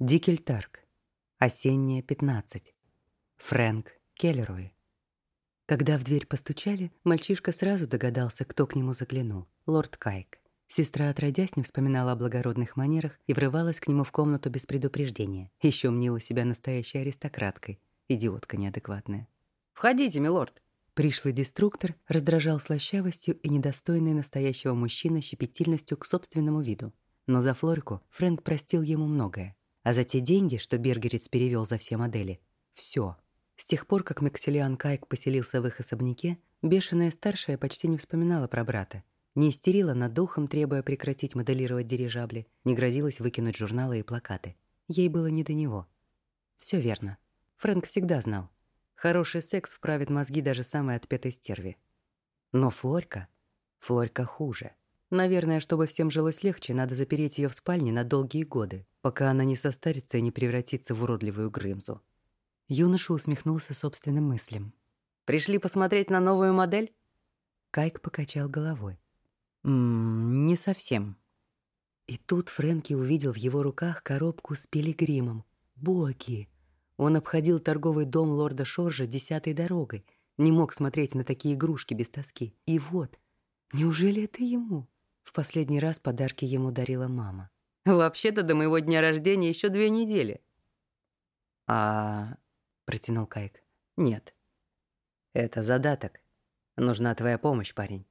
Дикельтарк. Осенняя, 15. Фрэнк Келлерой. Когда в дверь постучали, мальчишка сразу догадался, кто к нему заглянул. Лорд Кайк. Сестра, отродясь, не вспоминала о благородных манерах и врывалась к нему в комнату без предупреждения. Еще мнила себя настоящей аристократкой. Идиотка неадекватная. «Входите, милорд!» Пришлый деструктор раздражал слащавостью и недостойной настоящего мужчины щепетильностью к собственному виду. Но за Флорику Фрэнк простил ему многое. А за те деньги, что Бергерец перевел за все модели, все. С тех пор, как Максилиан Кайк поселился в их особняке, бешеная старшая почти не вспоминала про брата. Не истерила над духом, требуя прекратить моделировать дирижабли, не грозилась выкинуть журналы и плакаты. Ей было не до него. Все верно. Фрэнк всегда знал. Хороший секс вправит мозги даже самой отпетой стерви. Но Флорька... Флорька хуже. Наверное, чтобы всем жилось легче, надо запереть ее в спальне на долгие годы, пока она не состарится и не превратится в уродливую Грымзу. Юноша усмехнулся собственным мыслям. «Пришли посмотреть на новую модель?» Кайк покачал головой. «Ммм, не совсем». И тут Фрэнки увидел в его руках коробку с пилигримом. Боги! Он обходил торговый дом лорда Шоржа десятой дорогой, не мог смотреть на такие игрушки без тоски. И вот, неужели это ему? В последний раз подарки ему дарила мама. «Вообще-то до моего дня рождения еще две недели». «А...» — протянул Кайк. «Нет. Это задаток. Нужна твоя помощь, парень.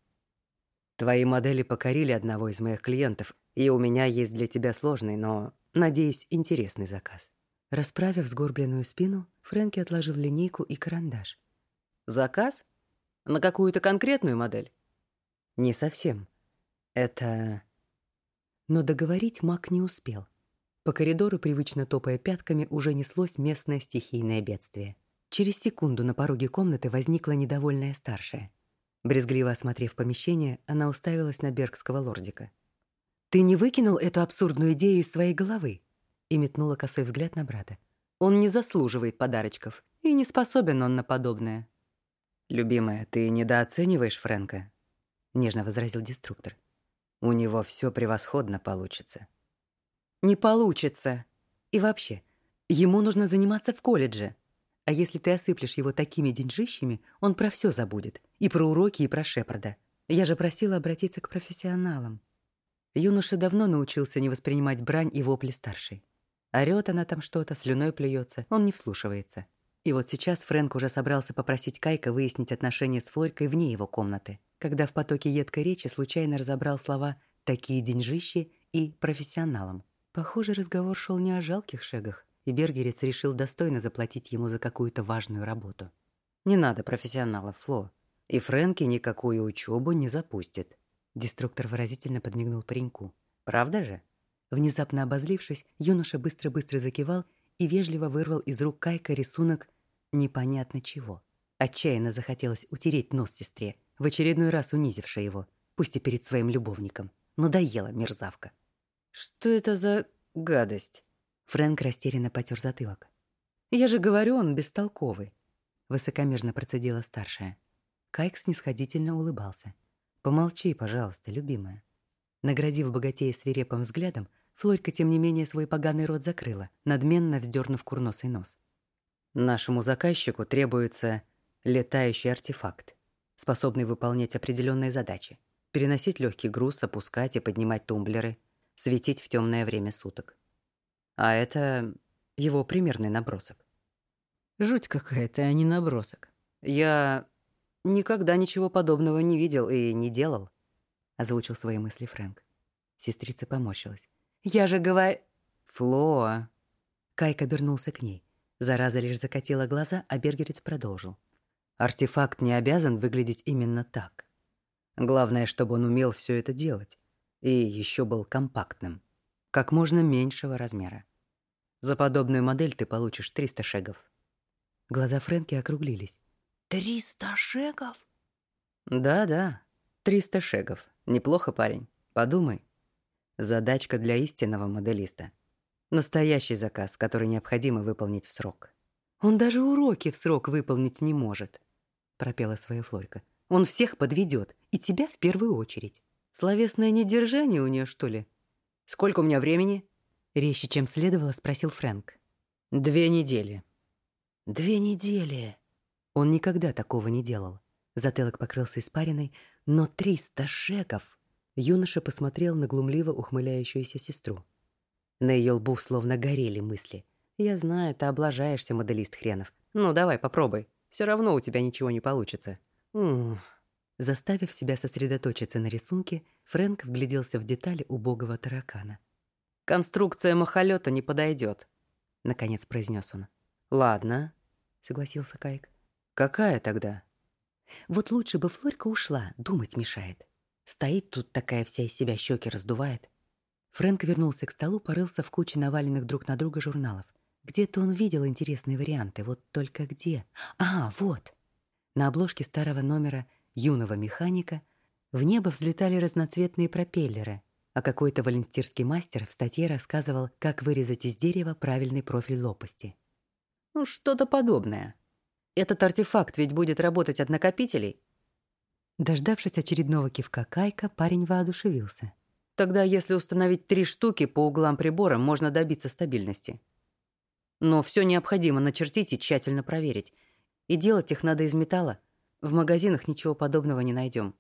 Твои модели покорили одного из моих клиентов, и у меня есть для тебя сложный, но, надеюсь, интересный заказ». Расправив сгорбленную спину, Фрэнки отложил линейку и карандаш. «Заказ? На какую-то конкретную модель?» «Не совсем. Это...» Но договорить маг не успел. По коридору, привычно топая пятками, уже неслось местное стихийное бедствие. Через секунду на пороге комнаты возникла недовольная старшая. Брезгливо осмотрев помещение, она уставилась на бергского лордика. «Ты не выкинул эту абсурдную идею из своей головы?» и метнула косой взгляд на брата. «Он не заслуживает подарочков, и не способен он на подобное». «Любимая, ты недооцениваешь Фрэнка?» — нежно возразил деструктор. У него все превосходно получится. Не получится. И вообще, ему нужно заниматься в колледже. А если ты осыплешь его такими деньжищами, он про все забудет. И про уроки, и про Шепарда. Я же просила обратиться к профессионалам. Юноша давно научился не воспринимать брань и вопли старшей. Орёт она там что-то, слюной плюется, он не вслушивается. И вот сейчас Фрэнк уже собрался попросить Кайка выяснить отношения с Флорькой вне его комнаты когда в потоке едкой речи случайно разобрал слова «такие деньжищи» и «профессионалам». Похоже, разговор шел не о жалких шагах, и Бергерец решил достойно заплатить ему за какую-то важную работу. «Не надо профессионалов, Фло. И Фрэнки никакую учебу не запустит». Деструктор выразительно подмигнул пареньку. «Правда же?» Внезапно обозлившись, юноша быстро-быстро закивал и вежливо вырвал из рук Кайка рисунок непонятно чего. Отчаянно захотелось утереть нос сестре, в очередной раз унизившая его, пусть и перед своим любовником. Надоела мерзавка. «Что это за гадость?» Фрэнк растерянно потер затылок. «Я же говорю, он бестолковый», — высокомерно процедила старшая. Кайк снисходительно улыбался. «Помолчи, пожалуйста, любимая». Наградив богатея свирепым взглядом, Флорька, тем не менее, свой поганый рот закрыла, надменно вздернув курносый нос. «Нашему заказчику требуется летающий артефакт способный выполнять определенные задачи. Переносить легкий груз, опускать и поднимать тумблеры, светить в темное время суток. А это его примерный набросок. Жуть какая-то, а не набросок. Я никогда ничего подобного не видел и не делал, озвучил свои мысли Фрэнк. Сестрица поморщилась. Я же говорю... Флоа. Кайк обернулся к ней. Зараза лишь закатила глаза, а Бергерец продолжил. Артефакт не обязан выглядеть именно так. Главное, чтобы он умел все это делать. И еще был компактным. Как можно меньшего размера. За подобную модель ты получишь 300 шегов. Глаза Фрэнки округлились. «Триста шегов?» «Да-да, 300 шегов. Неплохо, парень. Подумай. Задачка для истинного моделиста. Настоящий заказ, который необходимо выполнить в срок. Он даже уроки в срок выполнить не может пропела своя Флорька. Он всех подведет, и тебя в первую очередь. Словесное недержание у нее, что ли? Сколько у меня времени? Резче, чем следовало, спросил Фрэнк. «Две недели». «Две недели!» Он никогда такого не делал. Затылок покрылся испариной, но триста шеков! Юноша посмотрел на глумливо ухмыляющуюся сестру. На ее лбу словно горели мысли. «Я знаю, ты облажаешься, моделист хренов. Ну, давай, попробуй. Все равно у тебя ничего не получится». Заставив себя сосредоточиться на рисунке, Фрэнк вгляделся в детали убогого таракана. «Конструкция махолета не подойдет», — наконец произнес он. «Ладно», — согласился Кайк. «Какая тогда?» «Вот лучше бы Флорька ушла, думать мешает. Стоит тут такая вся из себя щеки раздувает». Фрэнк вернулся к столу, порылся в куче наваленных друг на друга журналов. Где-то он видел интересные варианты, вот только где? А, вот! На обложке старого номера юного механика, в небо взлетали разноцветные пропеллеры, а какой-то валенстирский мастер в статье рассказывал, как вырезать из дерева правильный профиль лопасти. Ну, что-то подобное. Этот артефакт ведь будет работать от накопителей. Дождавшись очередного кивка Кайка, парень воодушевился. Тогда, если установить три штуки по углам прибора, можно добиться стабильности. Но все необходимо начертить и тщательно проверить. И делать их надо из металла, в магазинах ничего подобного не найдем.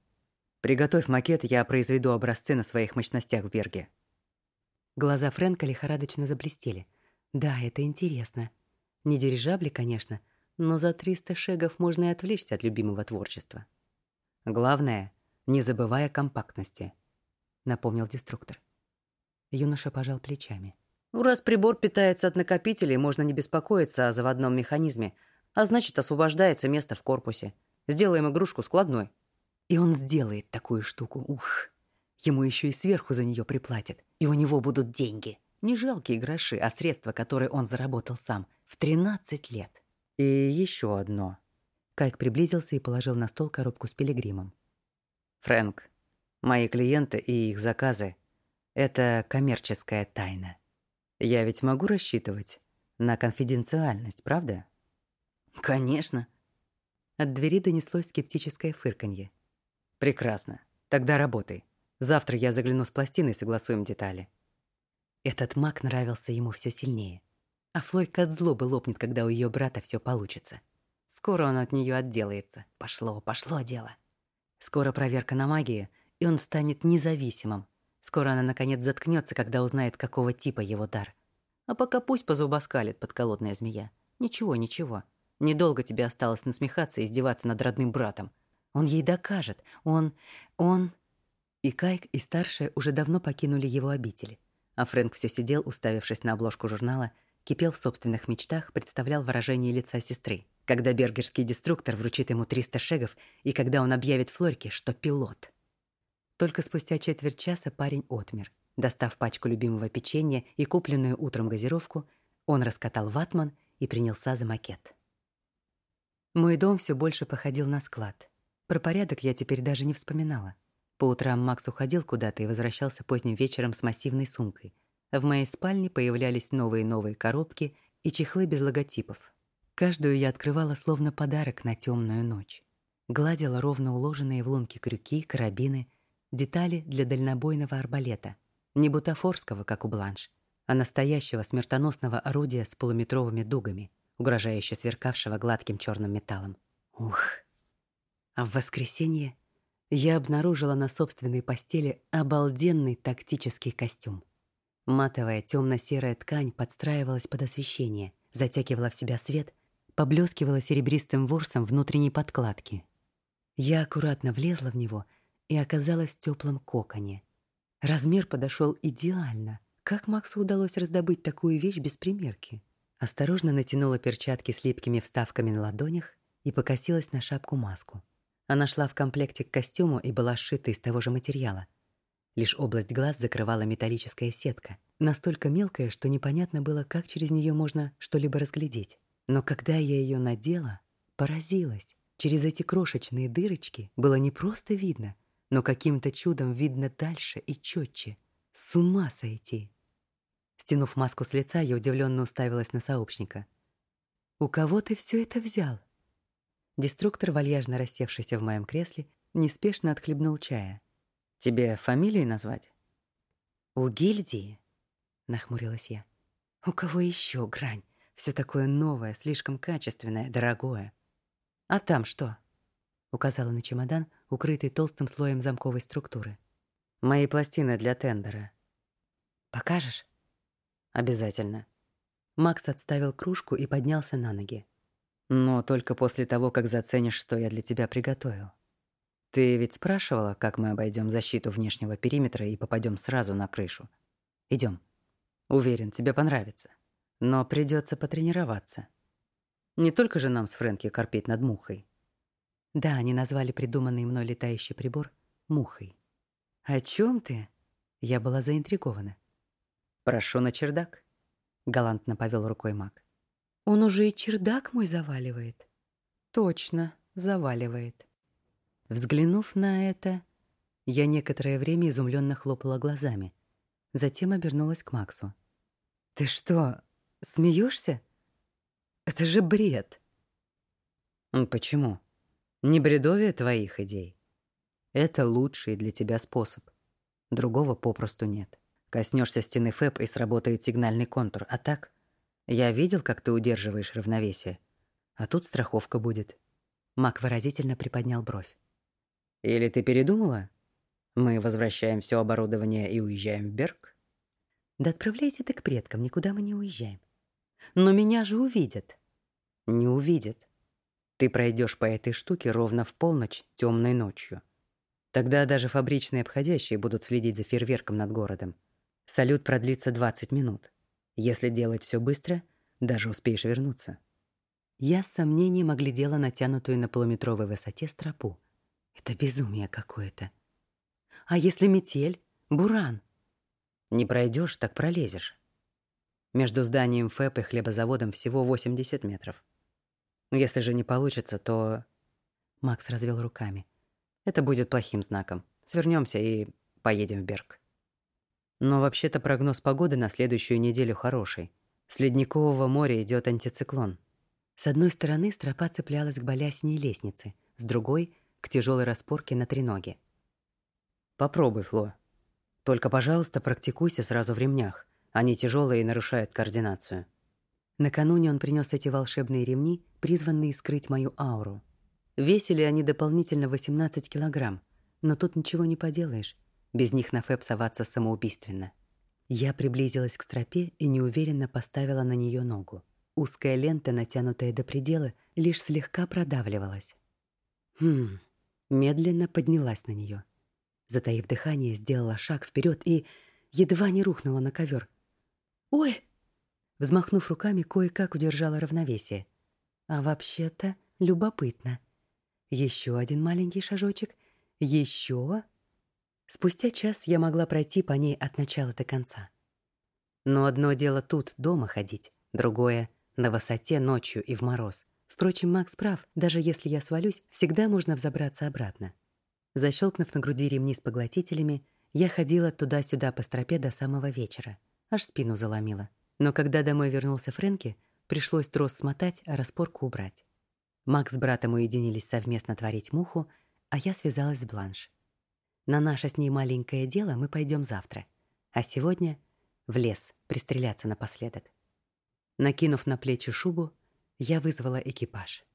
Приготовь макет, я произведу образцы на своих мощностях в Берге. Глаза Фрэнка лихорадочно заблестели. Да, это интересно. Не дирижабли, конечно, но за 300 шегов можно и отвлечься от любимого творчества. Главное, не забывая компактности, напомнил деструктор. Юноша пожал плечами. Ну, раз прибор питается от накопителей, можно не беспокоиться о заводном механизме, а значит, освобождается место в корпусе. Сделаем игрушку складной». И он сделает такую штуку. Ух, ему еще и сверху за нее приплатят. И у него будут деньги. Не жалкие гроши, а средства, которые он заработал сам в 13 лет. И еще одно. Кайк приблизился и положил на стол коробку с пилигримом. «Фрэнк, мои клиенты и их заказы — это коммерческая тайна. Я ведь могу рассчитывать на конфиденциальность, правда?» «Конечно», от двери донеслось скептическое фырканье. «Прекрасно. Тогда работай. Завтра я загляну с пластиной и согласуем детали». Этот маг нравился ему все сильнее. А Флойка от злобы лопнет, когда у ее брата все получится. Скоро он от нее отделается. Пошло, пошло дело. Скоро проверка на магии, и он станет независимым. Скоро она, наконец, заткнется, когда узнает, какого типа его дар. А пока пусть позубоскалит подколодная змея. Ничего, ничего. Недолго тебе осталось насмехаться и издеваться над родным братом. Он ей докажет. Он... он...» И Кайк, и старшая уже давно покинули его обители. А Фрэнк все сидел, уставившись на обложку журнала, кипел в собственных мечтах, представлял выражение лица сестры, когда бергерский деструктор вручит ему 300 шегов и когда он объявит Флорьке, что пилот. Только спустя четверть часа парень отмер. Достав пачку любимого печенья и купленную утром газировку, он раскатал ватман и принялся за макет. Мой дом все больше походил на склад. Про порядок я теперь даже не вспоминала. По утрам Макс уходил куда-то и возвращался поздним вечером с массивной сумкой. в моей спальне появлялись новые-новые коробки и чехлы без логотипов. Каждую я открывала словно подарок на темную ночь. Гладила ровно уложенные в лунки крюки, карабины, детали для дальнобойного арбалета. Не бутафорского, как у Бланш, а настоящего смертоносного орудия с полуметровыми дугами — угрожающе сверкавшего гладким черным металлом. Ух! А в воскресенье я обнаружила на собственной постели обалденный тактический костюм. Матовая темно-серая ткань подстраивалась под освещение, затягивала в себя свет, поблескивала серебристым ворсом внутренней подкладки. Я аккуратно влезла в него и оказалась в теплом коконе. Размер подошел идеально. Как Максу удалось раздобыть такую вещь без примерки? Осторожно натянула перчатки с липкими вставками на ладонях и покосилась на шапку-маску. Она шла в комплекте к костюму и была сшита из того же материала. Лишь область глаз закрывала металлическая сетка, настолько мелкая, что непонятно было, как через нее можно что-либо разглядеть. Но когда я ее надела, поразилась. Через эти крошечные дырочки было не просто видно, но каким-то чудом видно дальше и четче. С ума сойти! Стянув маску с лица, я удивленно уставилась на сообщника. «У кого ты все это взял?» Деструктор, вальяжно рассевшийся в моем кресле, неспешно отхлебнул чая. «Тебе фамилии назвать?» «У гильдии?» нахмурилась я. У кого еще грань? Все такое новое, слишком качественное, дорогое. А там что? Указала на чемодан, укрытый толстым слоем замковой структуры. Мои пластины для тендера. Покажешь? Обязательно. Макс отставил кружку и поднялся на ноги. Но только после того, как заценишь, что я для тебя приготовил. Ты ведь спрашивала, как мы обойдем защиту внешнего периметра и попадем сразу на крышу. Идем. Уверен, тебе понравится. Но придется потренироваться. Не только же нам с Фрэнки корпеть над мухой. Да, они назвали придуманный мной летающий прибор мухой. О чем ты? Я была заинтригована. Прошу на чердак, галантно повел рукой Мак. Он уже и чердак мой заваливает. Точно, заваливает. Взглянув на это, я некоторое время изумленно хлопала глазами. Затем обернулась к Максу. «Ты что, смеешься? Это же бред!» «Почему? Не бредовие твоих идей. Это лучший для тебя способ. Другого попросту нет. Коснешься стены ФЭП и сработает сигнальный контур. А так, я видел, как ты удерживаешь равновесие. А тут страховка будет». Мак выразительно приподнял бровь. «Или ты передумала? Мы возвращаем все оборудование и уезжаем в Берг?» Да отправляйся ты к предкам, никуда мы не уезжаем. Но меня же увидят. Не увидят. Ты пройдешь по этой штуке ровно в полночь темной ночью. Тогда даже фабричные обходящие будут следить за фейерверком над городом. Салют продлится 20 минут. Если делать все быстро, даже успеешь вернуться. Я с сомнением оглядела натянутую на полуметровой высоте стропу. Это безумие какое-то. А если метель? Буран? Не пройдешь, так пролезешь. Между зданием ФЭП и хлебозаводом всего 80 метров. Если же не получится, то... Макс развел руками. Это будет плохим знаком. Свернемся и поедем в Берг. Но вообще-то прогноз погоды на следующую неделю хороший. С Ледникового моря идет антициклон. С одной стороны стропа цеплялась к балясине лестницы, с другой — к тяжелой распорке на треноге. Попробуй, Фло. Только, пожалуйста, практикуйся сразу в ремнях. Они тяжелые и нарушают координацию. Накануне он принес эти волшебные ремни, призванные скрыть мою ауру. Весили они дополнительно 18 килограмм, но тут ничего не поделаешь. Без них на фэб соваться самоубийственно. Я приблизилась к стропе и неуверенно поставила на нее ногу. Узкая лента, натянутая до предела, лишь слегка продавливалась. Хм, медленно поднялась на нее. Затаив дыхание, сделала шаг вперед и едва не рухнула на ковер. «Ой!» Взмахнув руками, кое-как удержала равновесие. А вообще-то любопытно. Еще один маленький шажочек. Еще. Спустя час я могла пройти по ней от начала до конца. Но одно дело тут, дома ходить, другое — на высоте, ночью и в мороз. Впрочем, Макс прав, даже если я свалюсь, всегда можно взобраться обратно. Защелкнув на груди ремни с поглотителями, я ходила туда-сюда по стропе до самого вечера. Аж спину заломила. Но когда домой вернулся Фрэнки, пришлось трос смотать, а распорку убрать. Макс с братом уединились совместно творить муху, а я связалась с Бланш. На наше с ней маленькое дело мы пойдем завтра. А сегодня в лес пристреляться напоследок. Накинув на плечи шубу, я вызвала экипаж.